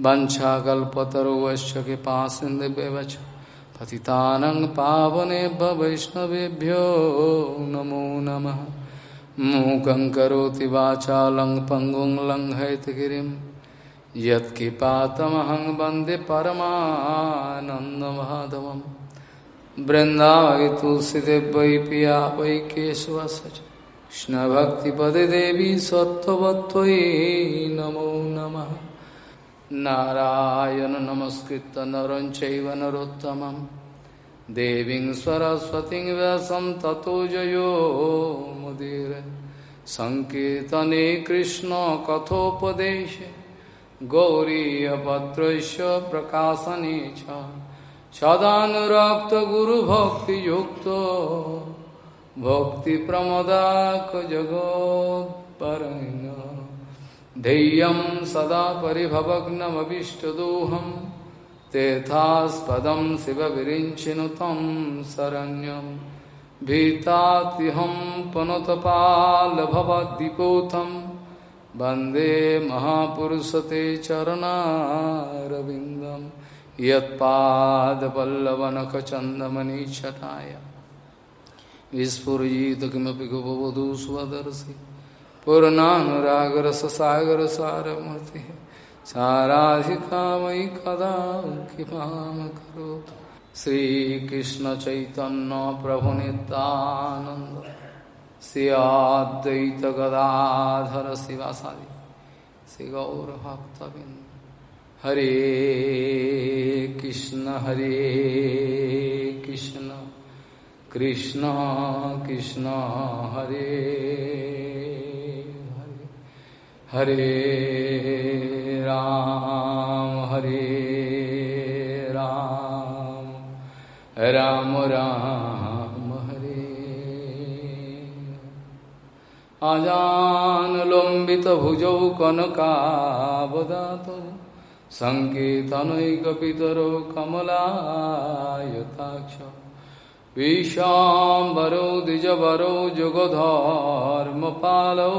वंशाकल्पतरुवश्च कृपा सिन्धुव्यवच पतितानं पावनेभ्य वैष्णवेभ्यो नमो नमः। मूकं करोति वाचालं पङ्गुं लङ्घयतगिरिं यत्किपातमहं वंदे परमानन्दमाधवं बृन्दावै तुलसीदेव वै पिया वै केशवस्य कृष्णभक्तिपदे देवी नमो नमः। नारायण नमस्कृत नर चैव नरोत्तमं। देवीं सरस्वतीं व्यासं ततो जयो मुदीर। सङ्कीर्तने कृष्णकथोपदेशे गौरीयपत्रस्य प्रकाशने च। सदानुरक्तगुरुभक्तियुक्तो। भक्तिप्रमदाकजगोत्परण्य ध्येयं सदा परिभवग्नमभिष्टदोहं, तेथास्पदं शिवविरिञ्चिनु तं शरण्यं। भीतात्यहं पुनतपालभवद्दिपोतं वंदे महापुरुषते चरणारविन्दं। यत्पादपल्लवनखचन्दमनिच्छटाय। विस्फुरित किमपि गोपवधू स्वदर्शि पूर्णानुरागर सारमूर्ति साराधिका मयि कदा कृपा करो श्रीकृष्ण चैतन्य प्रभु नितानंद श्रियाद्वैत गदाधर शिवासादि श्री गौर भक्तबिंद हरे कृष्ण हरे कृष्ण कृष्ण कृष्ण, हरे। हरे राम हरे राम। राम राम हरे। अजानुलम्बितभुजौ कनकावदातो सङ्केतनैकपितरो कमलायताक्ष। विशाम्बरो द्विजवरो जुगधर्मपालौ।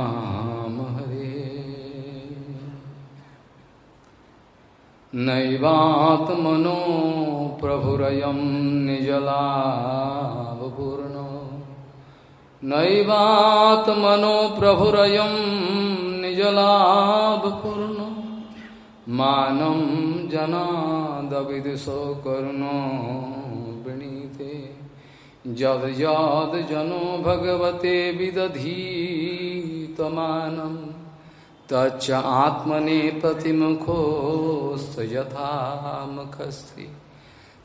नैवात्मनो प्रभुरयं निजलाभपूर्ण। नैवात्मनो प्रभुरयं निजलाभपूर्ण। मानं जनादविदुषो करुणो वृणीते। जद जनो भगवते विदधीतमानम् तच्च आत्मने प्रतिमुखो यथा मुखस्त्री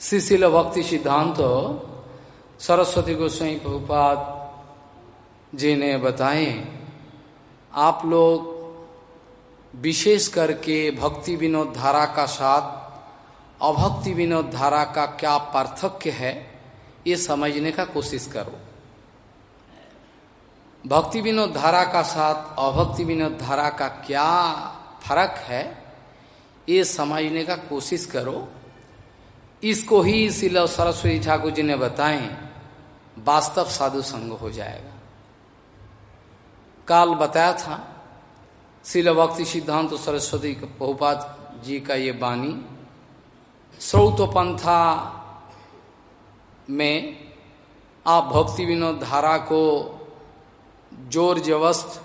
शिशिल भक्ति सिद्धांत सरस्वती गोस्वाई प्रभुपाद जी ने बताए, आप लोग विशेष करके भक्ति विनोद धारा का साथ, अभक्ति विनोद धारा का क्या पार्थक्य है, ये समझने का कोशिश करो। भक्ति विनोद धारा का साथ अभक्ति विनोद धारा का क्या फ़र्क है, ये समझने का कोशिश करो। इसको ही शिल सरस्वती ठाकुर जी ने बताए, वास्तव साधु संग हो जाएगा। काल बताया था शिल भक्ति सिद्धांत तो सरस्वती बहुपात जी का ये बानी स्रोत पंथा में आप भक्ति विनोद धारा को ज़ोर जबस्त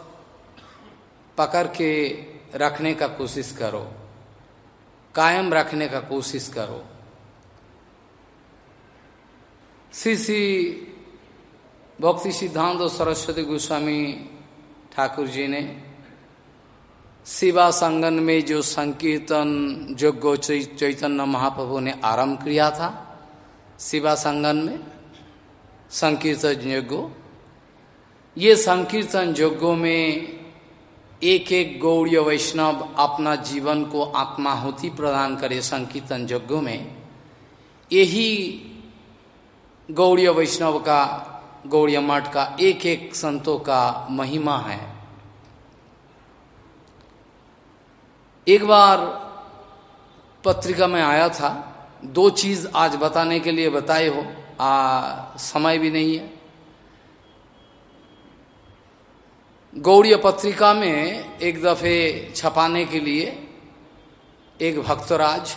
पकड़ के रखने का कोशिश करो। कायम रखने का कोशिश करो। श्री श्री भक्ति सिद्धांत और सरस्वती गोस्वामी ठाकुर जी ने शिवा संगन में जो संकीर्तन योग्य चैतन्य महाप्रभु ने आरंभ किया था शिवा संगन में संकीर्तन योग्य ये संकीर्तन योग्यों में एक एक गौड़ीय वैष्णव अपना जीवन को आत्माहुति प्रदान करे संकीर्तन यज्ञों में। यही गौड़ीय वैष्णव का गौड़ीय मठ का एक एक संतों का महिमा है। एक बार पत्रिका में आया था, दो चीज़ आज बताने के लिए बताए हो, आ, समय भी नहीं है। गौड़ीय पत्रिका में एक दफे छपाने के लिए एक भक्तराज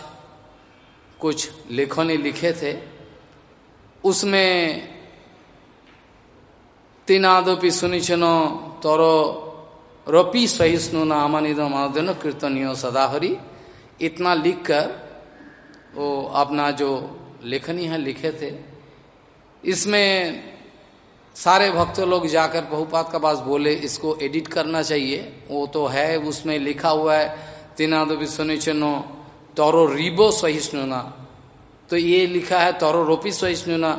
कुछ लेखों ने लिखे थे। उसमें तीनादपि सुनिचनो तोरो रोपी सहिष्णु नामानिदम आदन कीर्तनियो सदाहरी। इतना लिखकर वो अपना जो लेखनी है लिखे थे। इसमें सारे भक्त लोग जाकर बहुपात का पास बोले, इसको एडिट करना चाहिए। वो तो है, उसमें लिखा हुआ है, तीनाद विश्वनिचनो तौरो रिबो सहिष्णुना। तो ये लिखा है, तौरो रोपी सहिष्णुना।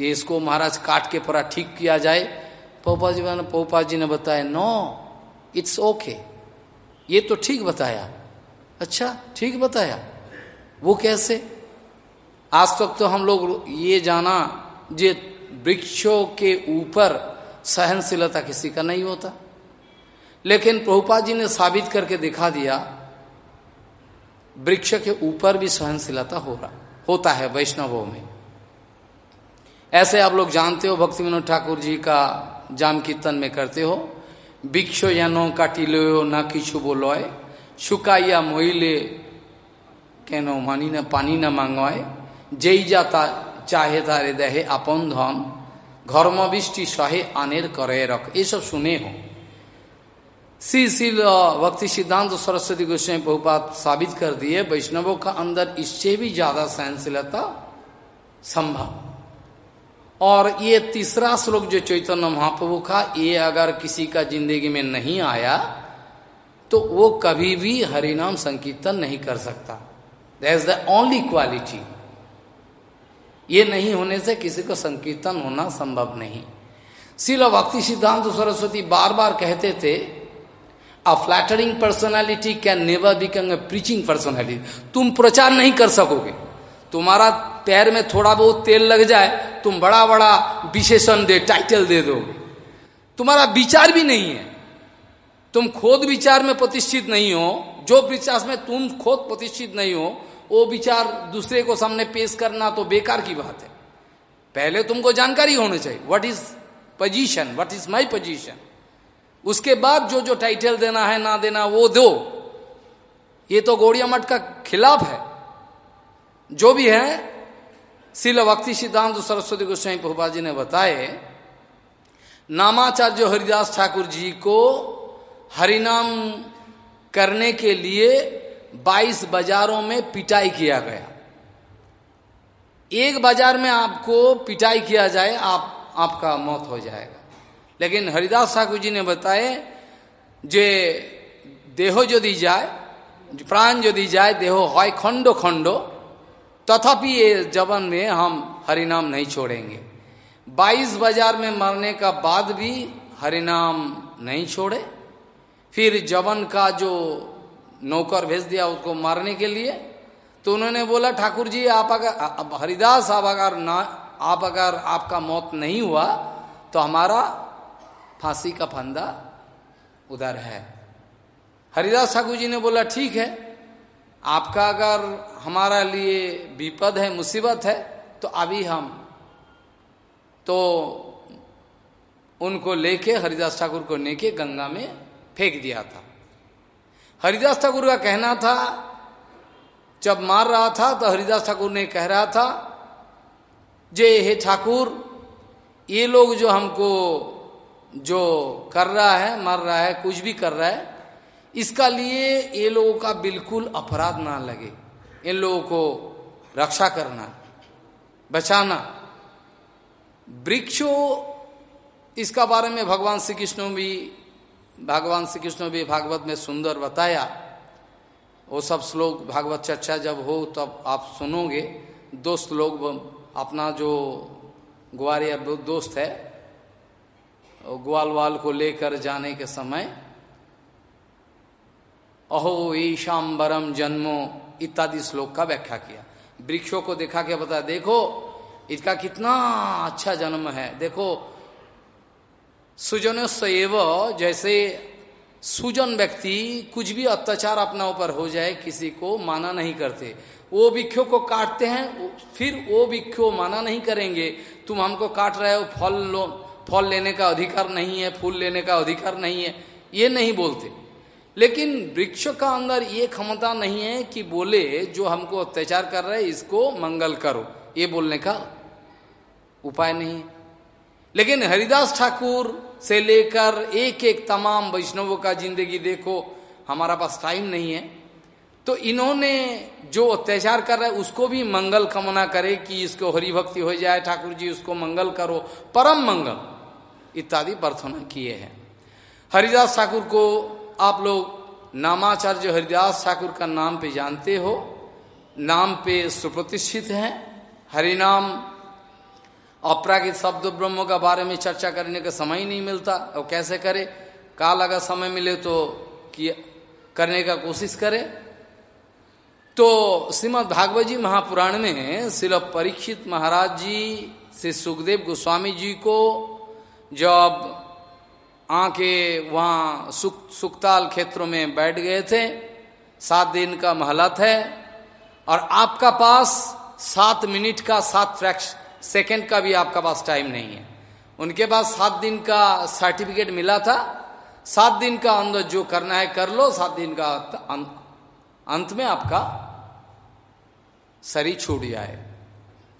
ये इसको महाराज काट के पूरा ठीक किया जाए। पोपा जी ने पोपा जी ने बताया, नो इट्स ओके ये तो ठीक बताया। अच्छा ठीक बताया। वो कैसे? आज तक तो हम लोग ये जाना, जे वृक्षों के ऊपर सहनशीलता किसी का नहीं होता लेकिन प्रभुपा जी ने साबित करके दिखा दिया वृक्ष के ऊपर भी सहनशीलता हो रहा होता है वैष्णवों में ऐसे आप लोग जानते हो भक्ति विनोद ठाकुर जी का जाम कीर्तन में करते हो वृक्षो या नो काटिलो ना किछु बोलोए শুকাইয়া মহিলে কেন মানি না পানি না মাঙ্গয় যেই যা তা चाहे तारे दहे अपन धन घर्मविष्टि सहे आनेर करे रख। ये सब सुने हो। श्री श्रील भक्ति सिद्धांत सरस्वती गोस्वामी बहुपात साबित कर दिए। वैष्णवों का अंदर इससे भी ज़्यादा सहनशीलता संभव। और ये तीसरा श्लोक जो चैतन्य महाप्रभु का, ये अगर किसी का ज़िंदगी में नहीं आया तो वो कभी भी हरिनाम संकीर्तन नहीं कर सकता। That is the only quality ये नहीं होने से किसी को संकीर्तन होना संभव नहीं। शिल भक्ति सिद्धांत सरस्वती बार बार कहते थे a flattering personality can never become a preaching personality तुम प्रचार नहीं कर सकोगे। तुम्हारा पैर में थोड़ा बहुत तेल लग जाए, तुम बड़ा बड़ा विशेषण दे टाइटल दे दोगे। तुम्हारा विचार भी नहीं है। तुम खोद विचार में प्रतिष्ठित नहीं हो। जो विचार में तुम खोद प्रतिष्ठित नहीं हो वो विचार दूसरे को सामने पेश करना तो बेकार की बात है। पहले तुमको जानकारी होनी चाहिए what is position what is my position उसके बाद जो जो टाइटल देना है, ना देना, वो दो। ये तो गौड़िया मठ का खिलाफ है। जो भी है, शिल भक्ति सिद्धांत सरस्वती गोस्वामी प्रभुपा जी ने बताए, नामाचार्य हरिदास ठाकुर जी को हरिनाम करने के लिए 22 बाजारों में पिटाई किया गया। एक बाज़ार में आपको पिटाई किया जाए, आप, आपका मौत हो जाएगा। लेकिन हरिदास ठाकुर जी ने बताए जे देहो यदि जाए, प्राण यदि जाए, देहो হয় खंडो खंडो, तथापि ये जबन में हम हरिनाम नहीं छोड़ेंगे। 22 बाज़ार में मरने का बाद भी हरिनाम नहीं छोड़े। फिर जवन का जो नौकर भेज दिया उसको मारने के लिए तो उन्होंने बोला, ठाकुर जी, आप अगर हरिदास आप अगर ना, आप अगर आपका मौत नहीं हुआ तो हमारा फांसी का फंदा उधर है। हरिदास ठाकुर जी ने बोला, ठीक है, आपका अगर हमारा लिए विपद है, मुसीबत है तो अभी हम तो उनको लेके, हरिदास ठाकुर को लेके गंगा में फेंक दिया था। हरिदास ठाकुर का कहना था, जब मार रहा था तो हरिदास ठाकुर ने कह रहा था, जे हे ठाकुर, ये लोग जो हमको जो कर रहा है, मर रहा है, कुछ भी कर रहा है, इसका लिए ये लोगों का बिल्कुल अपराध ना लगे। इन लोगों को रक्षा करना, बचाना। वृक्षो, इसका बारे में भगवान श्री कृष्ण भी भगवान श्री कृष्ण भी भागवत में सुंदर बताया, वो सब श्लोक भागवत चर्चा जब हो तब आप सुनोगे। दोस्त लोग अपना जो ग्वारिया दोस्त है ग्वाल वाल को लेकर जाने के समय, अहो ईशाम बरम जन्मो इत्यादि श्लोक का व्याख्या किया। वृक्षों को देखा के बता देखो इसका कितना अच्छा जन्म है। देखो सुजन सैव जैसे सुजन व्यक्ति कुछ भी अत्याचार अपना ऊपर हो जाए, किसी को माना नहीं करते। वो भिक्षो को काटते हैं फिर वो भिक्षो माना नहीं करेंगे। तुम हमको काट रहे हो, फल लो, फल लेने का अधिकार नहीं है, फूल लेने का अधिकार नहीं है, ये नहीं बोलते। लेकिन वृक्ष का अंदर ये क्षमता नहीं है कि बोले, जो हमको अत्याचार कर रहे इसको मंगल करो। ये बोलने का उपाय नहीं। है लेकिन हरिदास ठाकुर से लेकर एक एक तमाम वैष्णवों का ज़िंदगी देखो, हमारा पास टाइम नहीं है। तो इन्होंने जो अत्याचार कर रहे उसको भी मंगल कामना करे कि इसको हरि भक्ति हो जाए, ठाकुर जी उसको मंगल करो, परम मंगल, इत्यादि प्रार्थना किए हैं। हरिदास ठाकुर को आप लोग नामाचार्य हरिदास ठाकुर का नाम पे जानते हो, नाम पे सुप्रतिष्ठित हैं। हरिनाम अपरागित शब्द ब्रह्म का बारे में चर्चा करने का समय ही नहीं मिलता। और कैसे करे? काल अगर समय मिले तो कि करने का कोशिश करे। तो श्रीमद भागवत जी महापुराण में शिल परीक्षित महाराज जी से सुखदेव गोस्वामी जी को जब आके वहाँ सुख, सुखताल क्षेत्रों में बैठ गए थे, सात दिन का महलत है, और आपका पास सात मिनट का सात फ्रैक्श सेकंड का भी आपका पास टाइम नहीं है। उनके पास सात दिन का सर्टिफिकेट मिला था। सात दिन का अंदर जो करना है कर लो, सात दिन का अंत में आपका शरीर छूट जाए।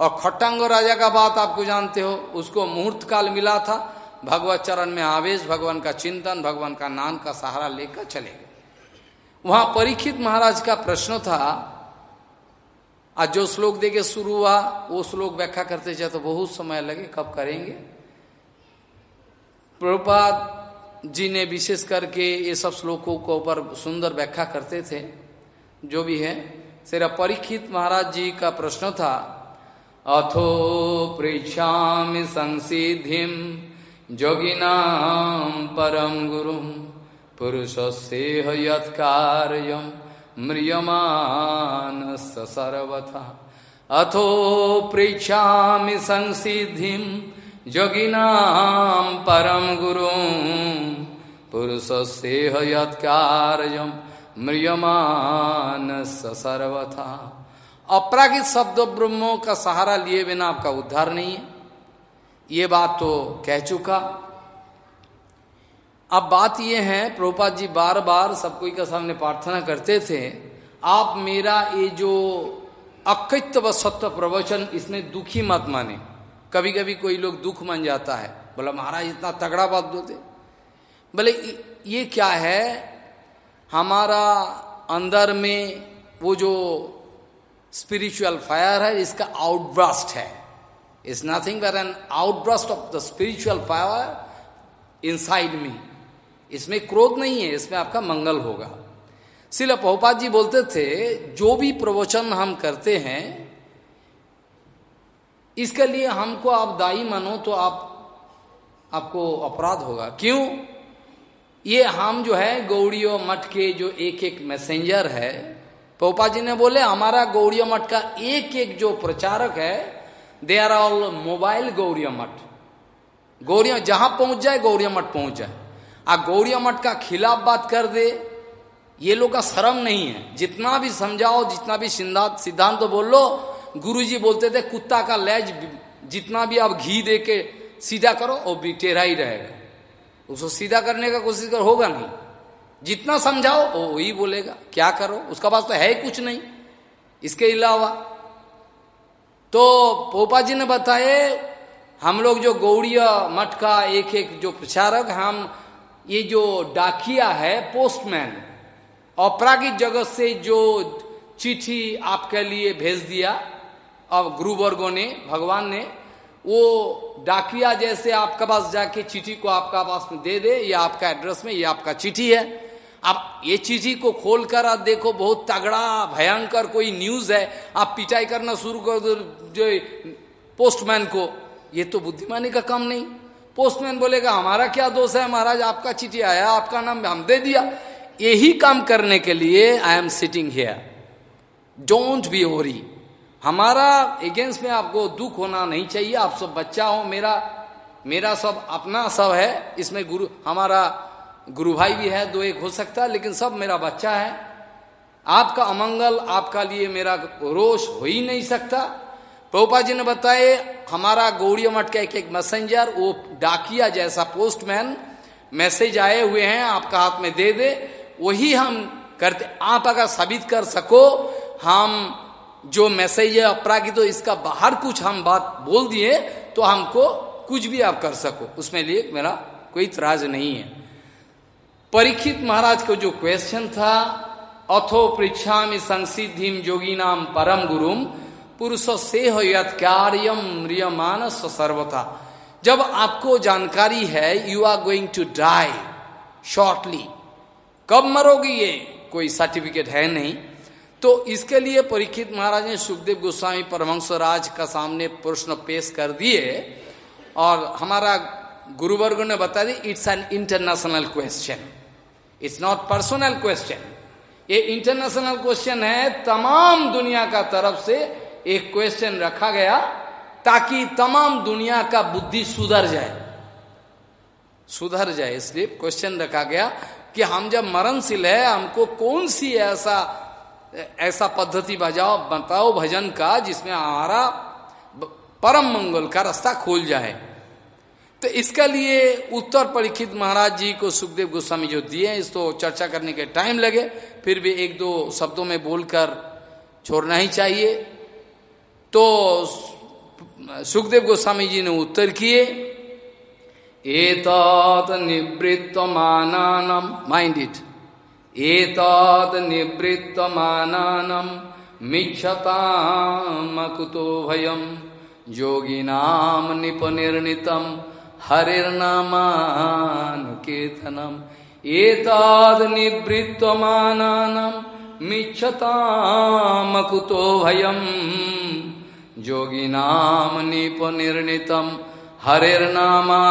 और खट्टांग राजा का बात आपको जानते हो, उसको मुहूर्त काल मिला था। भगवत चरण में आवेश, भगवान का चिंतन, भगवान का नाम का सहारा लेकर चले गए। वहाँ परीक्षित महाराज का प्रश्न था आज जो श्लोक देके शुरू हुआ, वो श्लोक व्याख्या करते जाए तो बहुत समय लगे, कब करेंगे? प्रभुपाद जी ने विशेष करके ये सब श्लोकों को ऊपर सुंदर व्याख्या करते थे, जो भी है। तेरा परीक्षित महाराज जी का प्रश्न था, अथो पृछा संसिधि जोगिनाम परम गुरु पुरुष से यत्कार्यम। म्रियमान सर्वथा। अथो प्रेक्षा संसिधि जोगिना परम गुरु। पुरुष से यत्कार्यम म्रियमान सर्वथा। अपरागित शब्द ब्रह्मों का सहारा लिए बिना आपका उद्धार नहीं है। ये बात तो कह चुका। अब बात यह है, प्रभुपाद जी बार बार सब कोई का सामने प्रार्थना करते थे, आप मेरा ये जो अकृत्य व सत्य प्रवचन, इसमें दुखी मत माने। कभी कभी कोई लोग दुख मान जाता है। बोला, महाराज, इतना तगड़ा बात बोलते बोले, ये क्या है? हमारा अंदर में वो जो स्पिरिचुअल फायर है, इसका आउटब्रस्ट है। Is nothing but an outburst of the spiritual fire inside me इसमें क्रोध नहीं है, इसमें आपका मंगल होगा। शिल पहुपात जी बोलते थे, जो भी प्रवचन हम करते हैं, इसके लिए हमको आप दाई मानो तो आप, आपको अपराध होगा। क्यों? ये हम जो है, गौड़ियों मठ के जो एक एक मैसेंजर है पोपा जी ने बोले, हमारा गौड़िया मठ का एक एक जो प्रचारक है they are all mobile Gaudiya Math. Gauriya जहाँ पहुँच जाए गौरिया मठ पहुँच जाए। आ गौड़िया मठ का खिलाफ बात कर दे। ये लोग का शर्म नहीं है। जितना भी समझाओ, जितना भी सिद्धांत सिद्धांत तो बोल लो गुरु जी बोलते थे, कुत्ता का लैज जितना भी आप घी दे के सीधा करो, वो भी टेढ़ा ही रहेगा। उसको सीधा करने का कोशिश कर, होगा नहीं। जितना समझाओ, वो वही बोलेगा। क्या करो? उसका पास तो है ही कुछ नहीं। इसके अलावा तो पोपा जी ने बताए, हम लोग जो गौड़िया मठ का एक एक जो प्रचारक, हम ये जो डाकिया है पोस्टमैन अपरागिक जगत से जो चिट्ठी आपके लिए भेज दिया, अब गुरुवर्गों ने, भगवान ने, वो डाकिया जैसे आपके पास जाके चिट्ठी को आपका पास में दे दे, ये आपका एड्रेस में, ये आपका चिट्ठी है। आप ये चिट्ठी को खोलकर आप देखो, बहुत तगड़ा, भयंकर कोई न्यूज़ है, आप पिटाई करना शुरू कर दो, जो पोस्टमैन को, ये तो बुद्धिमानी का काम नहीं। पोस्टमैन बोलेगा, हमारा क्या दोष है? महाराज, आपका चिट्ठी आया, आपका नाम हम दे दिया। यही काम करने के लिए I am sitting here don't be worry हमारा अगेंस्ट में आपको दुख होना नहीं चाहिए। आप सब बच्चा हो, मेरा मेरा सब अपना सब है। इसमें गुरु, हमारा गुरु भाई भी है, दो एक हो सकता है, लेकिन सब मेरा बच्चा है। आपका अमंगल, आपका लिए मेरा रोष हो ही नहीं सकता। प्रभुपा जी ने बताए हमारा गौड़ी मठ का एक एक मैसेंजर वो डाकिया जैसा पोस्टमैन मैसेज आए हुए हैं, आपका हाथ में दे दे। वही हम करते, आप अगर साबित कर सको, हम जो मैसेज है अपरागी तो इसका बाहर कुछ हम बात बोल दिए तो हमको कुछ भी आप कर सको। उसमें लिए मेरा कोई त्राज नहीं है। परीक्षित महाराज को जो क्वेश्चन था, अथो पृछा संसिधि जोगी नाम परम गुरुम पुरुष से हो म्रियमानस सर्वथा। जब आपको जानकारी है you are going to die shortly कब मरोगी ये? कोई सर्टिफिकेट है नहीं। तो इसके लिए परीक्षित महाराज ने सुखदेव गोस्वामी परमंश राज का सामने प्रश्न पेश कर दिए और हमारा गुरुवर्ग ने बता दी it's an international question it's not personal question ये इंटरनेशनल क्वेश्चन है तमाम दुनिया का तरफ़ से एक क्वेश्चन रखा गया ताकि तमाम दुनिया का बुद्धि सुधर जाए। सुधर जाए, इसलिए क्वेश्चन रखा गया कि हम जब मरणशील है, हमको कौन सी ऐसा ऐसा पद्धति बजाओ, बताओ भजन का, जिसमें हमारा परम मंगल का रास्ता खोल जाए। तो इसका लिए उत्तर परीक्षित महाराज जी को सुखदेव गोस्वामी जो दिए इसको चर्चा करने के टाइम लगे, फिर भी एक दो शब्दों में बोलकर छोड़ना ही चाहिए। तो सुखदेव गोस्वामी जी ने उत्तर किए एतत् निवृत्तमानानम माइंड इट एतत् निवृत्तमानानम मिच्छतामकुतो भयम, योगिनाम निपनिर्णितम, हरिर्नामानुकीर्तनम, एतद् निवृत्तमानानम मिच्छतामकुतो भयम। योगिनाम निपनिर्णितम हरिर्नामानुकीर्तनम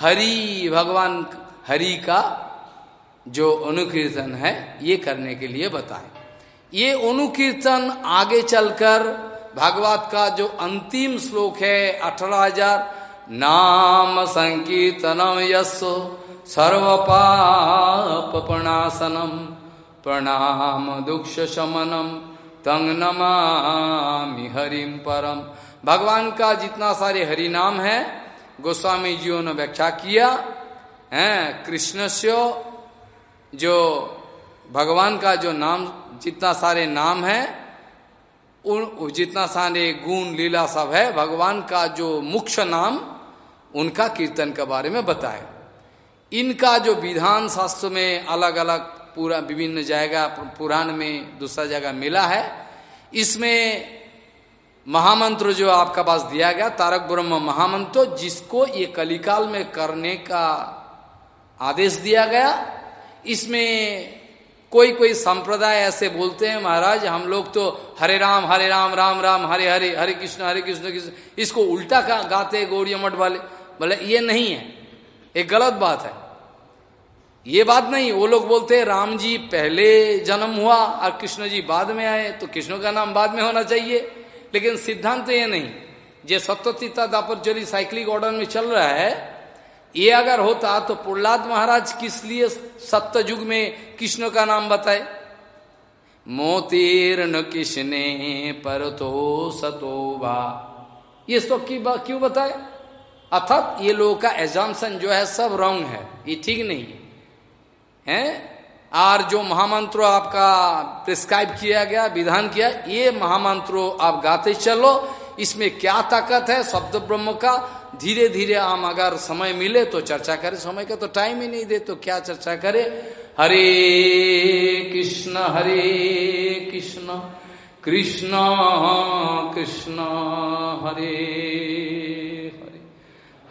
हरि, भगवान हरि का जो अनुकीर्तन है, ये करने के लिए बताए। ये अनुकीर्तन आगे चलकर भागवत का जो अंतिम श्लोक है, अठारह हज़ार, नाम संकीर्तनम यशो सर्व पाप प्रणासनम प्रणाम दुख शमनम। तंग नमामि हरिम परम भगवान का जितना सारे हरि नाम है, गोस्वामी जियों ने व्याख्या किया, है कृष्ण जो भगवान का जो नाम, जितना सारे नाम है, उन, जितना सारे गुण, लीला सब है, भगवान का जो मुख्य नाम, उनका कीर्तन के बारे में बताए। इनका जो विधान शास्त्र में अलग अलग पूरा विभिन्न जगह, पुराण में दूसरा जगह मिला है। इसमें महामंत्र जो आपका पास दिया गया, तारक ब्रह्म महामंत्र, जिसको ये कलिकाल में करने का आदेश दिया गया। इसमें कोई कोई संप्रदाय ऐसे बोलते हैं, महाराज, हम लोग तो हरे राम हरे राम राम राम, हरे हरे हरे कृष्ण हरे कृष्ण कृष्ण, इसको उल्टा गाते गौड़िया मठ वाले। बोले ये नहीं है। एक गलत बात है। ये बात नहीं, वो लोग बोलते हैं, राम जी पहले जन्म हुआ और कृष्ण जी बाद में आए तो कृष्ण का नाम बाद में होना चाहिए। लेकिन सिद्धांत ये नहीं, जो दापर चली साइक्लिक ऑर्डर में चल रहा है, ये अगर होता तो प्रहलाद महाराज किस लिए सत्य युग में कृष्ण का नाम बताए? मोतीर न किसने पर तो सतोबा ये सब की क्यों बताए? अर्थात ये लोगों का एजाम्सन जो है सब रॉन्ग है, ये ठीक नहीं है? और जो महामंत्रो आपका प्रिस्क्राइब किया गया, विधान किया, ये महामंत्रो आप गाते चलो। इसमें क्या ताकत है? शब्द ब्रह्म का। धीरे धीरे हम अगर समय मिले तो चर्चा करें। समय का तो टाइम ही नहीं दे तो क्या चर्चा करे? हरे कृष्ण हरे कृष्ण कृष्ण कृष्ण, हरे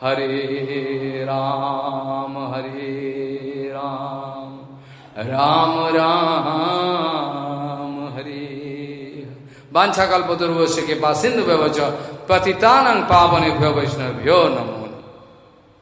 हरे हरे राम, हरे राम राम हरे। वाछा कल्पतुर्वश्य के पास सिंधु व्यवच पतितानंग पावन वैष्णव्यो नमो।